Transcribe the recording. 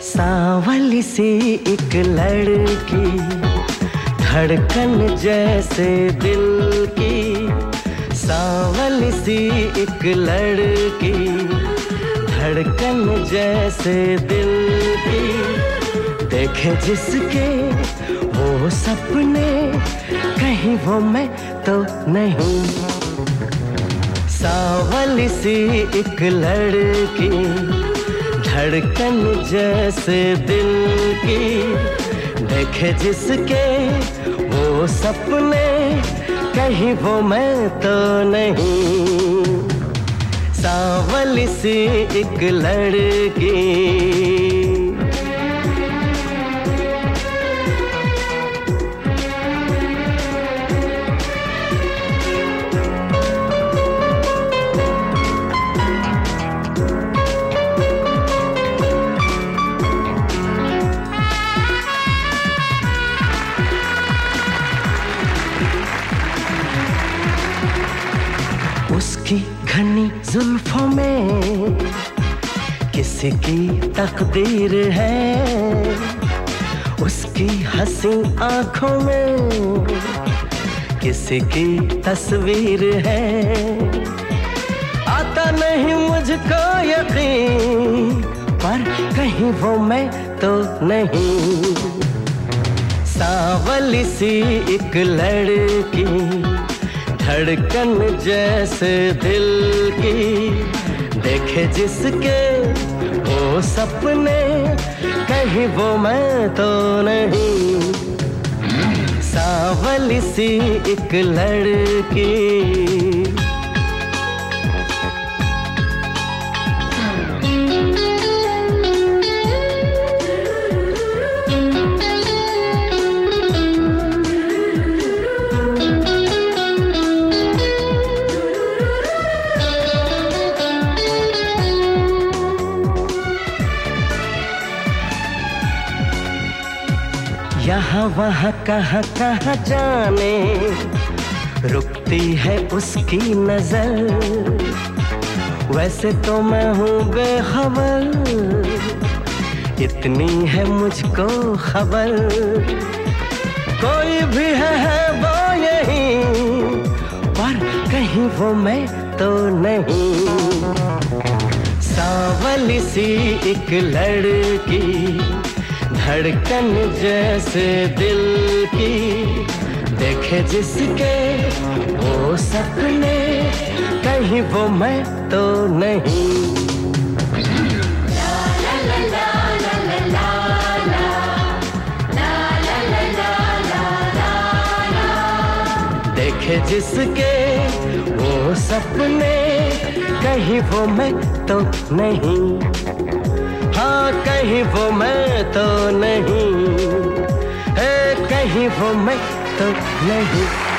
सावली सी एक लड़की, धड़कन जैसे दिल की। सावली सी एक लड़की, धड़कन जैसे दिल की। देखे जिसके वो सपने, कहीं वो मैं तो नहीं। सावली सी एक लड़की धड़कन जैसे दिल की। देखे जिसके वो सपने, कहीं वो मैं तो नहीं। सावल सी एक लड़की उसकी घनी जुल्फों में किसी की तकदीर है, उसकी हँसी आँखों में किसी की तस्वीर है। आता नहीं मुझको यकीन, पर कहीं वो मैं तो नहीं। सावली सी एक लड़की धड़कन जैसे दिल की। देखे जिसके वो सपने, कहीं वो मैं तो नहीं। सावली सी एक लड़की। यहाँ वहाँ कहाँ कहाँ जाने रुकती है उसकी नज़र। वैसे तो मैं हूँ बेखबर इतनी है मुझको खबर। कोई भी है, है वो यही पर कहीं वो मैं तो नहीं। सावली सी एक लड़की धड़कन जैसे दिल की। देखे जिसके वो सपने, कहीं वो मैं तो नहीं। देखे जिसके वो सपने, कहीं वो मैं तो नहीं। हाँ कहीं वो मैं तो नहीं। है कहीं वो मैं तो नहीं।